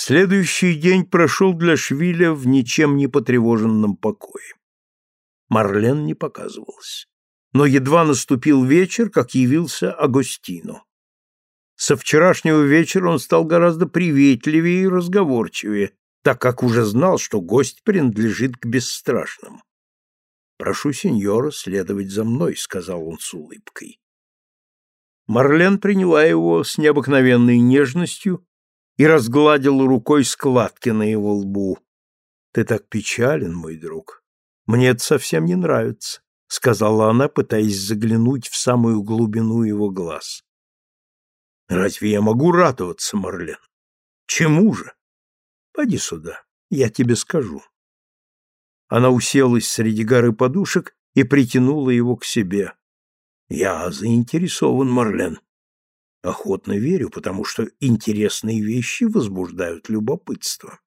Следующий день прошел для Швиля в ничем не потревоженном покое. Марлен не показывалась. Но едва наступил вечер, как явился Агостино. Со вчерашнего вечера он стал гораздо приветливее и разговорчивее, так как уже знал, что гость принадлежит к бесстрашным. «Прошу сеньора следовать за мной», — сказал он с улыбкой. Марлен приняла его с необыкновенной нежностью и разгладила рукой складки на его лбу. «Ты так печален, мой друг. Мне это совсем не нравится», — сказала она, пытаясь заглянуть в самую глубину его глаз. «Разве я могу радоваться, Марлен? Чему же? Пойди сюда, я тебе скажу». Она уселась среди горы подушек и притянула его к себе. «Я заинтересован, Марлен. Охотно верю, потому что интересные вещи возбуждают любопытство.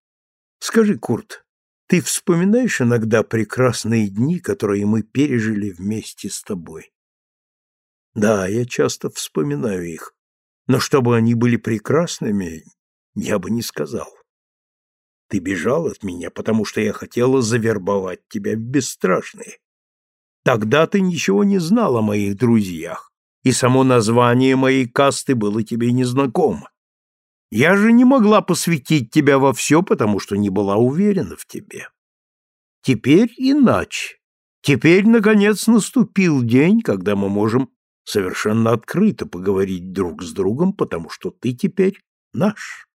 Скажи, Курт, ты вспоминаешь иногда прекрасные дни, которые мы пережили вместе с тобой? Да, я часто вспоминаю их, но чтобы они были прекрасными, я бы не сказал. Ты бежал от меня, потому что я хотела завербовать тебя в бесстрашные. Тогда ты ничего не знал о моих друзьях, и само название моей касты было тебе незнакомо. Я же не могла посвятить тебя во все, потому что не была уверена в тебе. Теперь иначе. Теперь, наконец, наступил день, когда мы можем совершенно открыто поговорить друг с другом, потому что ты теперь наш.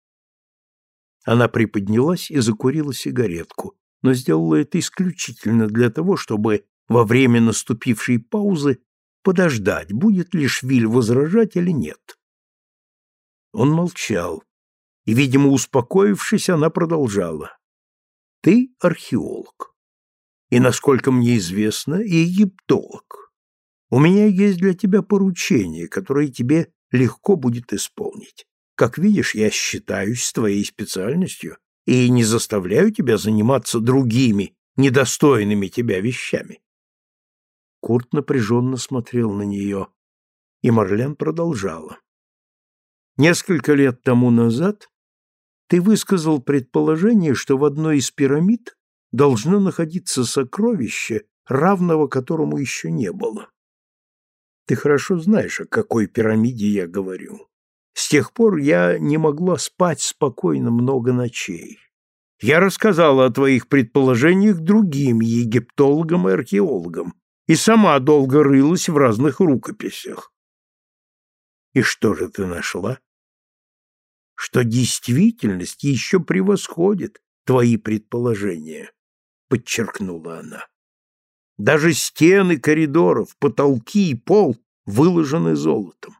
Она приподнялась и закурила сигаретку, но сделала это исключительно для того, чтобы во время наступившей паузы подождать, будет ли Швиль возражать или нет. Он молчал, и, видимо, успокоившись, она продолжала. «Ты археолог, и, насколько мне известно, египтолог. У меня есть для тебя поручение, которое тебе легко будет исполнить. Как видишь, я считаюсь твоей специальностью и не заставляю тебя заниматься другими, недостойными тебя вещами. Курт напряженно смотрел на нее, и Марлен продолжала. «Несколько лет тому назад ты высказал предположение, что в одной из пирамид должно находиться сокровище, равного которому еще не было. Ты хорошо знаешь, о какой пирамиде я говорю. С тех пор я не могла спать спокойно много ночей. Я рассказала о твоих предположениях другим египтологам и археологам, и сама долго рылась в разных рукописях. И что же ты нашла? Что действительность еще превосходит твои предположения, подчеркнула она. Даже стены коридоров, потолки и пол выложены золотом.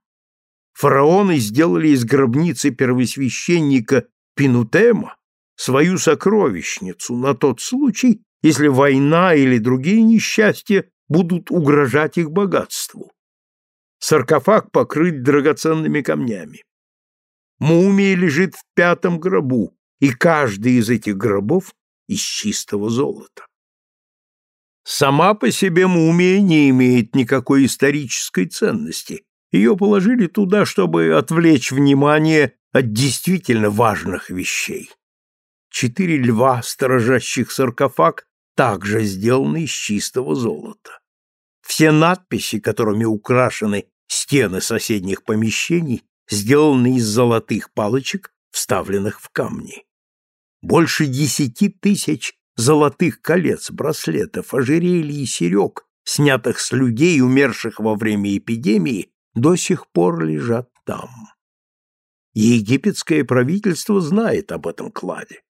Фараоны сделали из гробницы первосвященника Пинутема свою сокровищницу на тот случай, если война или другие несчастья будут угрожать их богатству. Саркофаг покрыт драгоценными камнями. Мумия лежит в пятом гробу, и каждый из этих гробов из чистого золота. Сама по себе мумия не имеет никакой исторической ценности. Ее положили туда, чтобы отвлечь внимание от действительно важных вещей. Четыре льва, сторожащих саркофаг, также сделаны из чистого золота. Все надписи, которыми украшены стены соседних помещений, сделаны из золотых палочек, вставленных в камни. Больше десяти тысяч золотых колец, браслетов, ожерелий и серег, снятых с людей, умерших во время эпидемии, до сих пор лежат там. Египетское правительство знает об этом кладе,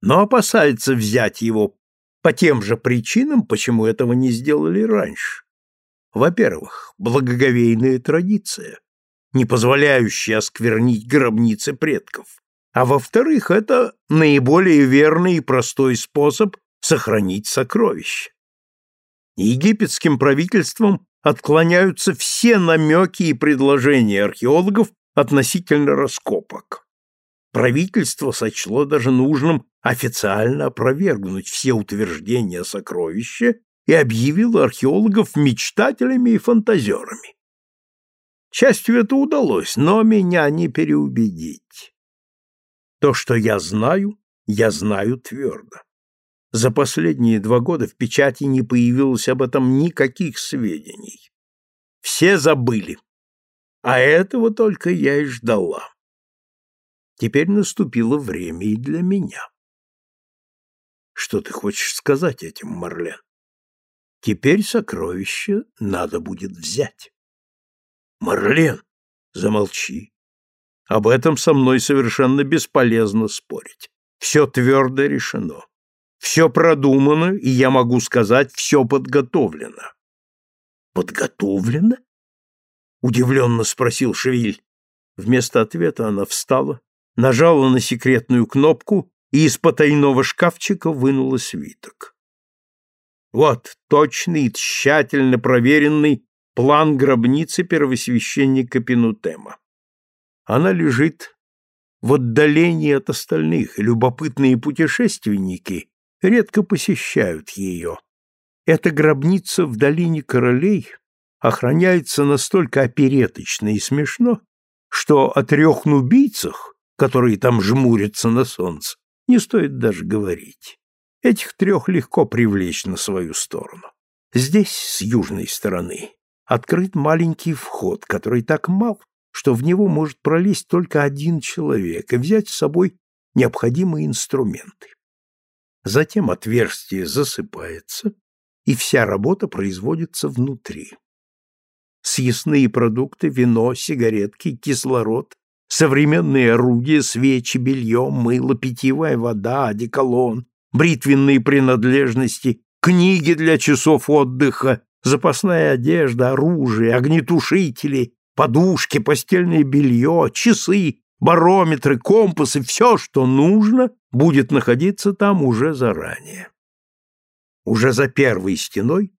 но опасается взять его по тем же причинам, почему этого не сделали раньше. Во-первых, благоговейная традиция, не позволяющая осквернить гробницы предков. А во-вторых, это наиболее верный и простой способ сохранить сокровища. Египетским правительством отклоняются все намеки и предложения археологов относительно раскопок. Правительство сочло даже нужным официально опровергнуть все утверждения о сокровище и объявило археологов мечтателями и фантазерами. Частью это удалось, но меня не переубедить. То, что я знаю, я знаю твердо. За последние два года в печати не появилось об этом никаких сведений. Все забыли. А этого только я и ждала. Теперь наступило время и для меня. Что ты хочешь сказать этим, Марлен? Теперь сокровище надо будет взять. Марлен, замолчи. Об этом со мной совершенно бесполезно спорить. Все твердо решено. Все продумано, и я могу сказать, все подготовлено. Подготовлено? Удивленно спросил Шевиль. Вместо ответа она встала, нажала на секретную кнопку и из потайного шкафчика вынула свиток. Вот точный, тщательно проверенный план гробницы первосвященника Пинутема. Она лежит в отдалении от остальных, и любопытные путешественники редко посещают ее. Эта гробница в долине королей охраняется настолько опереточно и смешно, что о трех нубийцах, которые там жмурятся на солнце, не стоит даже говорить. Этих трех легко привлечь на свою сторону. Здесь, с южной стороны, открыт маленький вход, который так мал, что в него может пролезть только один человек и взять с собой необходимые инструменты. Затем отверстие засыпается, и вся работа производится внутри. Съестные продукты, вино, сигаретки, кислород современные орудия, свечи, белье, мыло, питьевая вода, одеколон, бритвенные принадлежности, книги для часов отдыха, запасная одежда, оружие, огнетушители, подушки, постельное белье, часы, барометры, компасы, все, что нужно, будет находиться там уже заранее. Уже за первой стеной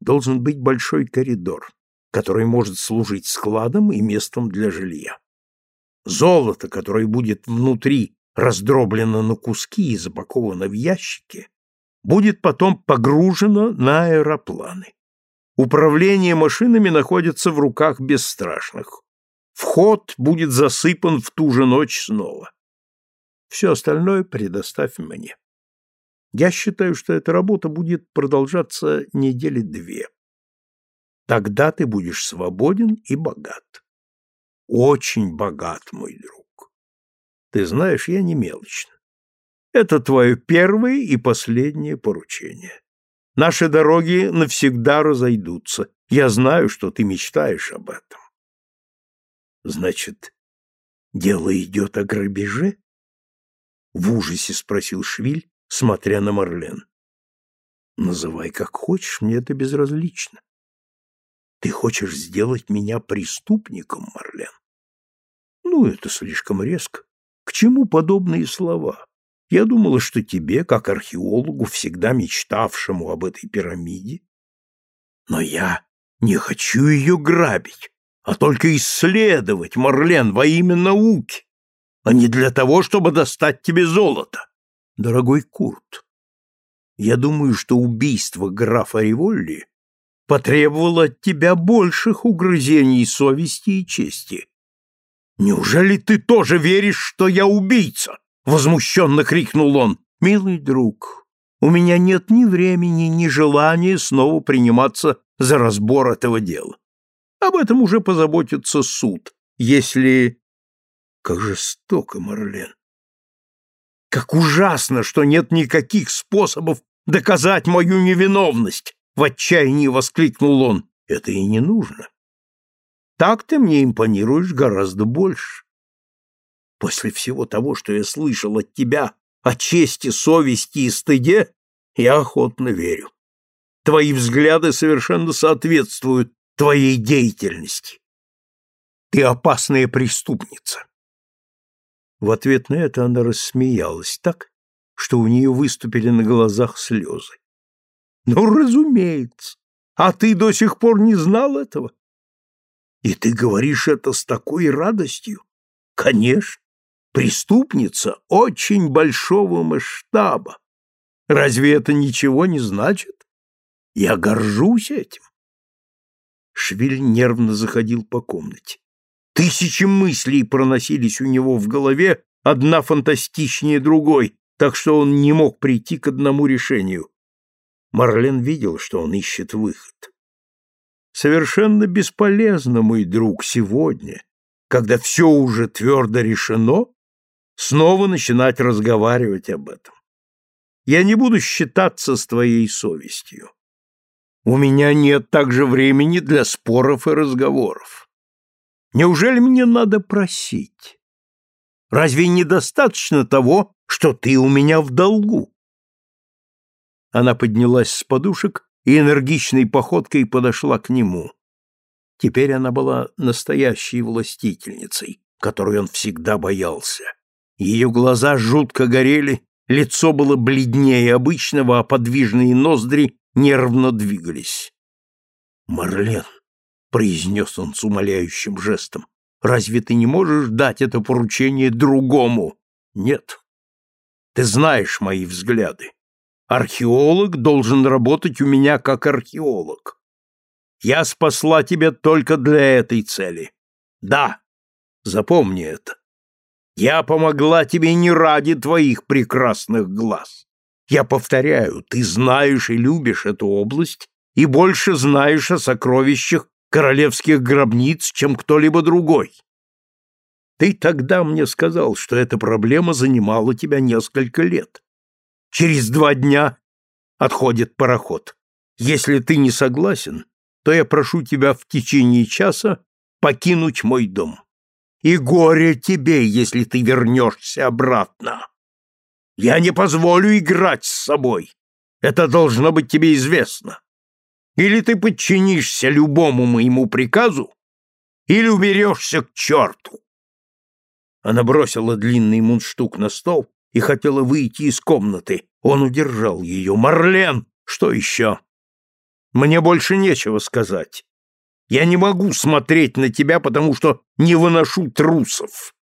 должен быть большой коридор, который может служить складом и местом для жилья. Золото, которое будет внутри раздроблено на куски и запаковано в ящики, будет потом погружено на аэропланы. Управление машинами находится в руках бесстрашных. Вход будет засыпан в ту же ночь снова. Все остальное предоставь мне. Я считаю, что эта работа будет продолжаться недели две. Тогда ты будешь свободен и богат очень богат, мой друг. Ты знаешь, я не мелочно. Это твое первое и последнее поручение. Наши дороги навсегда разойдутся. Я знаю, что ты мечтаешь об этом. Значит, дело идет о грабеже? В ужасе спросил Швиль, смотря на Марлен. Называй как хочешь, мне это безразлично. Ты хочешь сделать меня преступником, Марлен? Ну, это слишком резко. К чему подобные слова? Я думала, что тебе, как археологу, всегда мечтавшему об этой пирамиде. Но я не хочу ее грабить, а только исследовать, Марлен, во имя науки, а не для того, чтобы достать тебе золото. Дорогой Курт, я думаю, что убийство графа Риволли потребовало от тебя больших угрызений совести и чести. Неужели ты тоже веришь, что я убийца? возмущенно крикнул он. Милый друг, у меня нет ни времени, ни желания снова приниматься за разбор этого дела. Об этом уже позаботится суд, если как жестоко, Марлен. Как ужасно, что нет никаких способов доказать мою невиновность, в отчаянии воскликнул он. Это и не нужно. Так ты мне импонируешь гораздо больше. После всего того, что я слышал от тебя о чести, совести и стыде, я охотно верю. Твои взгляды совершенно соответствуют твоей деятельности. Ты опасная преступница. В ответ на это она рассмеялась так, что у нее выступили на глазах слезы. Ну, разумеется. А ты до сих пор не знал этого? И ты говоришь это с такой радостью? Конечно. Преступница очень большого масштаба. Разве это ничего не значит? Я горжусь этим. Швиль нервно заходил по комнате. Тысячи мыслей проносились у него в голове одна фантастичнее другой, так что он не мог прийти к одному решению. Марлен видел, что он ищет выход. Совершенно бесполезно, мой друг, сегодня, когда все уже твердо решено, снова начинать разговаривать об этом. Я не буду считаться с твоей совестью. У меня нет также времени для споров и разговоров. Неужели мне надо просить? Разве недостаточно того, что ты у меня в долгу? Она поднялась с подушек и энергичной походкой подошла к нему. Теперь она была настоящей властительницей, которой он всегда боялся. Ее глаза жутко горели, лицо было бледнее обычного, а подвижные ноздри нервно двигались. «Марлен», — произнес он с умоляющим жестом, — «разве ты не можешь дать это поручение другому?» «Нет. Ты знаешь мои взгляды. Археолог должен работать у меня как археолог. Я спасла тебя только для этой цели. Да, запомни это. Я помогла тебе не ради твоих прекрасных глаз. Я повторяю, ты знаешь и любишь эту область и больше знаешь о сокровищах королевских гробниц, чем кто-либо другой. Ты тогда мне сказал, что эта проблема занимала тебя несколько лет. Через два дня отходит пароход. Если ты не согласен, то я прошу тебя в течение часа покинуть мой дом. И горе тебе, если ты вернешься обратно. Я не позволю играть с собой. Это должно быть тебе известно. Или ты подчинишься любому моему приказу, или уберешься к черту. Она бросила длинный мундштук на стол и хотела выйти из комнаты. Он удержал ее. «Марлен! Что еще?» «Мне больше нечего сказать. Я не могу смотреть на тебя, потому что не выношу трусов.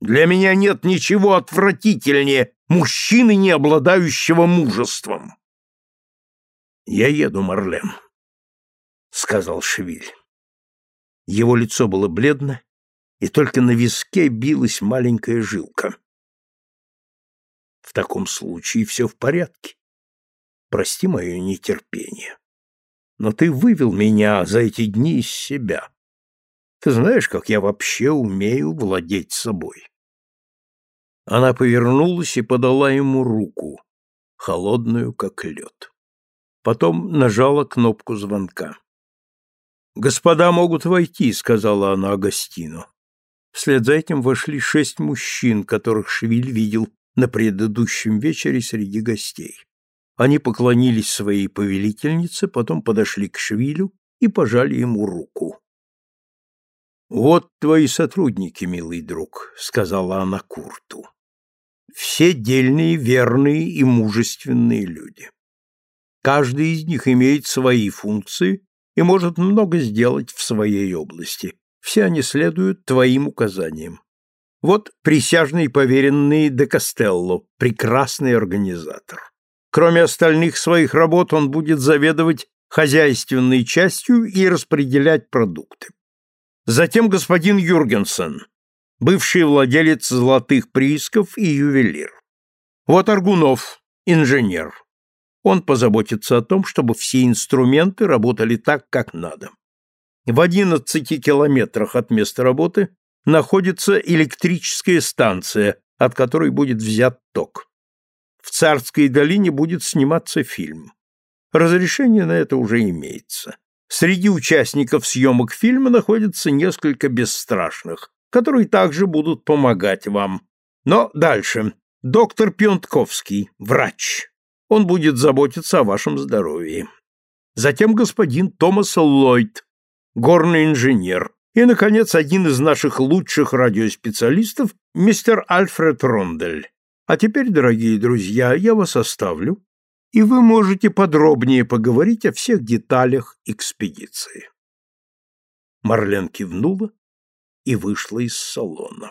Для меня нет ничего отвратительнее мужчины, не обладающего мужеством. «Я еду, Марлен», — сказал Швиль. Его лицо было бледно, и только на виске билась маленькая жилка. Таком случае все в порядке. Прости мое нетерпение. Но ты вывел меня за эти дни из себя. Ты знаешь, как я вообще умею владеть собой. Она повернулась и подала ему руку, холодную, как лед. Потом нажала кнопку звонка. «Господа могут войти», — сказала она Агастину. Вслед за этим вошли шесть мужчин, которых Швиль видел на предыдущем вечере среди гостей. Они поклонились своей повелительнице, потом подошли к Швилю и пожали ему руку. «Вот твои сотрудники, милый друг», — сказала она Курту. «Все дельные, верные и мужественные люди. Каждый из них имеет свои функции и может много сделать в своей области. Все они следуют твоим указаниям. Вот присяжный поверенный де Костелло, прекрасный организатор. Кроме остальных своих работ он будет заведовать хозяйственной частью и распределять продукты. Затем господин Юргенсен, бывший владелец золотых приисков и ювелир. Вот Аргунов, инженер. Он позаботится о том, чтобы все инструменты работали так, как надо. В 11 километрах от места работы находится электрическая станция, от которой будет взят ток. В Царской долине будет сниматься фильм. Разрешение на это уже имеется. Среди участников съемок фильма находится несколько бесстрашных, которые также будут помогать вам. Но дальше. Доктор Пионтковский, врач. Он будет заботиться о вашем здоровье. Затем господин Томас Ллойд, горный инженер. И, наконец, один из наших лучших радиоспециалистов, мистер Альфред Рондель. А теперь, дорогие друзья, я вас оставлю и вы можете подробнее поговорить о всех деталях экспедиции. Марлен кивнула и вышла из салона.